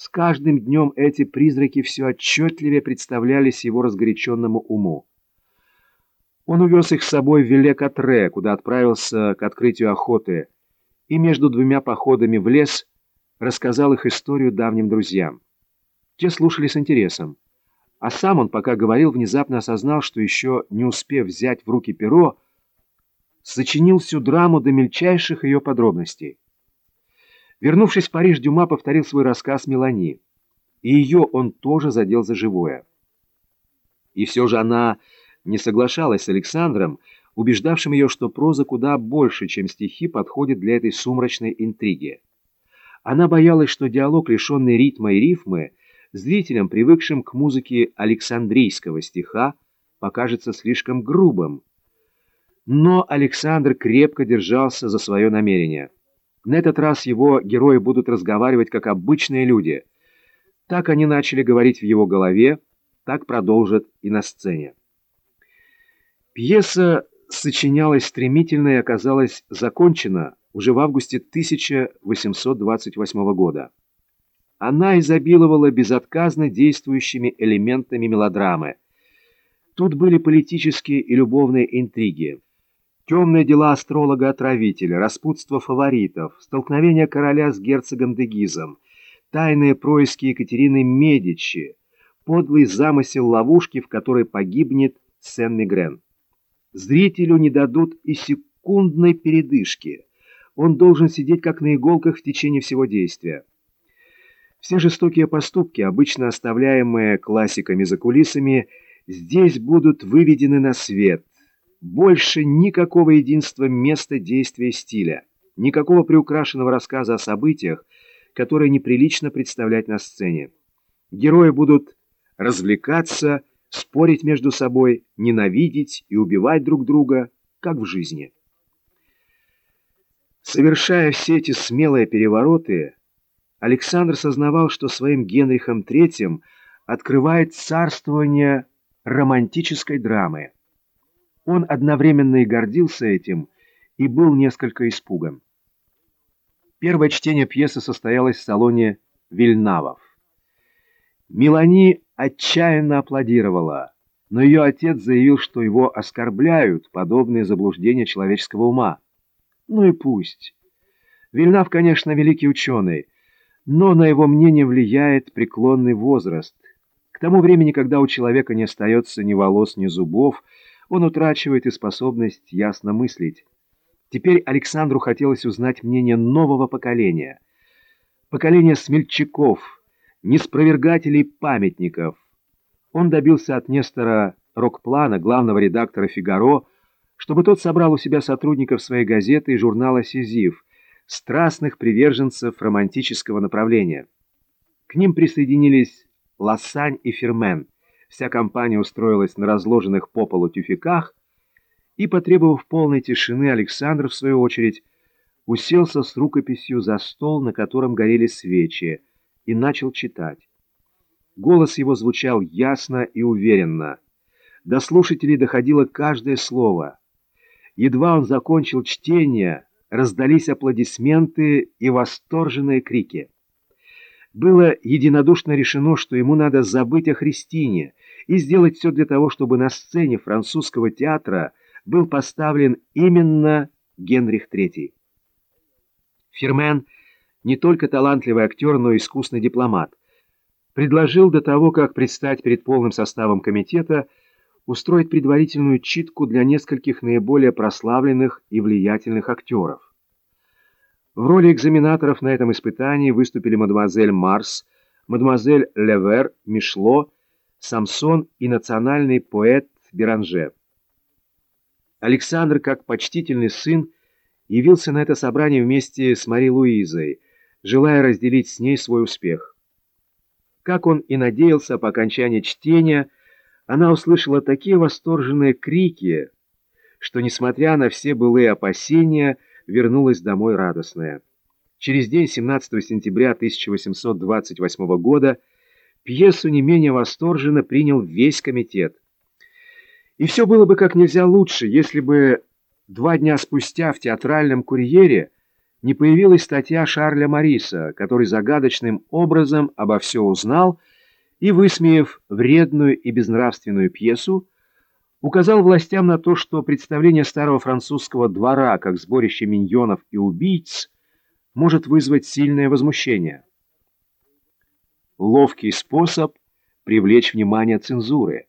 С каждым днем эти призраки все отчетливее представлялись его разгоряченному уму. Он увез их с собой в Виле-Катре, куда отправился к открытию охоты, и между двумя походами в лес рассказал их историю давним друзьям. Те слушали с интересом. А сам он, пока говорил, внезапно осознал, что еще не успев взять в руки перо, сочинил всю драму до мельчайших ее подробностей. Вернувшись в Париж, Дюма повторил свой рассказ Мелани. И ее он тоже задел за живое. И все же она не соглашалась с Александром, убеждавшим ее, что проза куда больше, чем стихи, подходит для этой сумрачной интриги. Она боялась, что диалог, лишенный ритма и рифмы, зрителям, привыкшим к музыке Александрийского стиха, покажется слишком грубым. Но Александр крепко держался за свое намерение – на этот раз его герои будут разговаривать как обычные люди. Так они начали говорить в его голове, так продолжат и на сцене. Пьеса сочинялась стремительно и оказалась закончена уже в августе 1828 года. Она изобиловала безотказно действующими элементами мелодрамы. Тут были политические и любовные интриги. Темные дела астролога-отравителя, распутство фаворитов, столкновение короля с герцогом Дегизом, тайные происки Екатерины Медичи, подлый замысел ловушки, в которой погибнет Сен-Мигрен. Зрителю не дадут и секундной передышки. Он должен сидеть как на иголках в течение всего действия. Все жестокие поступки, обычно оставляемые классиками за кулисами, здесь будут выведены на свет, больше никакого единства места действия стиля, никакого приукрашенного рассказа о событиях, которые неприлично представлять на сцене. Герои будут развлекаться, спорить между собой, ненавидеть и убивать друг друга, как в жизни. Совершая все эти смелые перевороты, Александр сознавал, что своим Генрихом III открывает царствование романтической драмы. Он одновременно и гордился этим, и был несколько испуган. Первое чтение пьесы состоялось в салоне Вильнавов. Мелани отчаянно аплодировала, но ее отец заявил, что его оскорбляют подобные заблуждения человеческого ума. Ну и пусть. Вильнав, конечно, великий ученый, но на его мнение влияет преклонный возраст. К тому времени, когда у человека не остается ни волос, ни зубов, он утрачивает и способность ясно мыслить. Теперь Александру хотелось узнать мнение нового поколения. Поколение смельчаков, неспровергателей памятников. Он добился от Нестора Рокплана, главного редактора «Фигаро», чтобы тот собрал у себя сотрудников своей газеты и журнала «Сизиф», страстных приверженцев романтического направления. К ним присоединились Лассань и Фермен – Вся компания устроилась на разложенных по полу тюфяках, и, потребовав полной тишины, Александр, в свою очередь, уселся с рукописью за стол, на котором горели свечи, и начал читать. Голос его звучал ясно и уверенно. До слушателей доходило каждое слово. Едва он закончил чтение, раздались аплодисменты и восторженные крики. Было единодушно решено, что ему надо забыть о Христине и сделать все для того, чтобы на сцене французского театра был поставлен именно Генрих III. Фермен не только талантливый актер, но и искусный дипломат. Предложил до того, как предстать перед полным составом комитета, устроить предварительную читку для нескольких наиболее прославленных и влиятельных актеров. В роли экзаменаторов на этом испытании выступили мадемуазель Марс, мадемуазель Левер, Мишло, Самсон и национальный поэт Беранже. Александр, как почтительный сын, явился на это собрание вместе с Мари Луизой, желая разделить с ней свой успех. Как он и надеялся, по окончании чтения она услышала такие восторженные крики, что, несмотря на все былые опасения, вернулась домой радостная. Через день, 17 сентября 1828 года, пьесу не менее восторженно принял весь комитет. И все было бы как нельзя лучше, если бы два дня спустя в театральном курьере не появилась статья Шарля Мариса, который загадочным образом обо все узнал и, высмеяв вредную и безнравственную пьесу, указал властям на то, что представление старого французского двора как сборище миньонов и убийц может вызвать сильное возмущение. Ловкий способ привлечь внимание цензуры.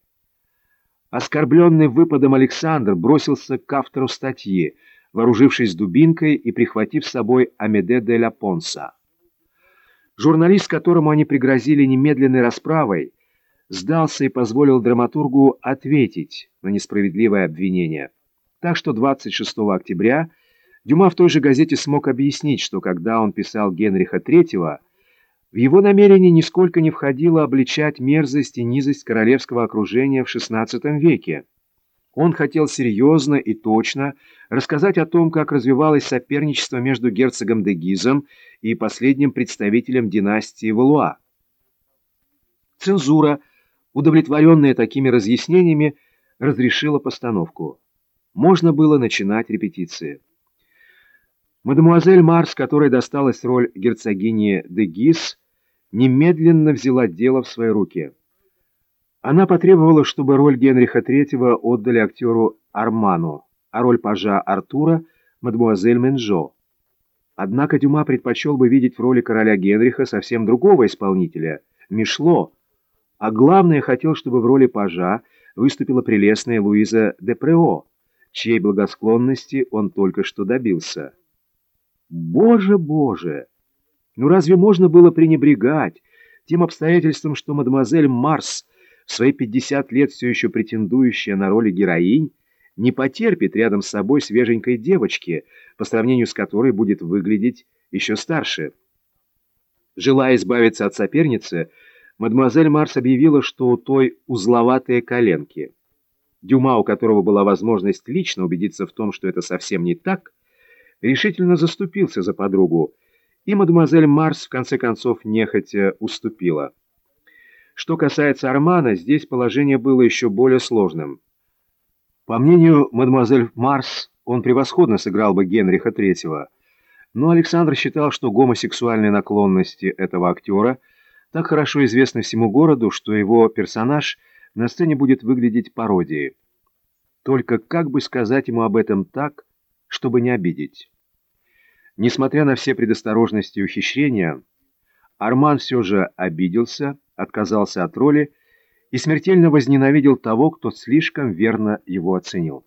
Оскорбленный выпадом Александр бросился к автору статьи, вооружившись дубинкой и прихватив с собой Амеде де ла Понса. Журналист, которому они пригрозили немедленной расправой, сдался и позволил драматургу ответить на несправедливое обвинение. Так что 26 октября Дюма в той же газете смог объяснить, что когда он писал Генриха III, в его намерение нисколько не входило обличать мерзость и низость королевского окружения в XVI веке. Он хотел серьезно и точно рассказать о том, как развивалось соперничество между герцогом де Гизом и последним представителем династии Валуа. Цензура, удовлетворенная такими разъяснениями, разрешила постановку. Можно было начинать репетиции. Мадемуазель Марс, которой досталась роль герцогини де Гиз, немедленно взяла дело в свои руки. Она потребовала, чтобы роль Генриха III отдали актеру Арману, а роль пажа Артура – мадемуазель Менжо. Однако Дюма предпочел бы видеть в роли короля Генриха совсем другого исполнителя – Мишло, а главное, хотел, чтобы в роли пажа выступила прелестная Луиза де Прео, чьей благосклонности он только что добился. Боже, боже! Ну разве можно было пренебрегать тем обстоятельством, что мадемуазель Марс, в свои 50 лет все еще претендующая на роли героинь, не потерпит рядом с собой свеженькой девочки, по сравнению с которой будет выглядеть еще старше. Желая избавиться от соперницы, мадемуазель Марс объявила, что у той узловатые коленки. Дюма, у которого была возможность лично убедиться в том, что это совсем не так, решительно заступился за подругу, и мадемуазель Марс в конце концов нехотя уступила. Что касается Армана, здесь положение было еще более сложным. По мнению мадемуазель Марс, он превосходно сыграл бы Генриха III, но Александр считал, что гомосексуальные наклонности этого актера так хорошо известны всему городу, что его персонаж на сцене будет выглядеть пародией. Только как бы сказать ему об этом так, чтобы не обидеть? Несмотря на все предосторожности и ухищрения, Арман все же обиделся, отказался от роли и смертельно возненавидел того, кто слишком верно его оценил.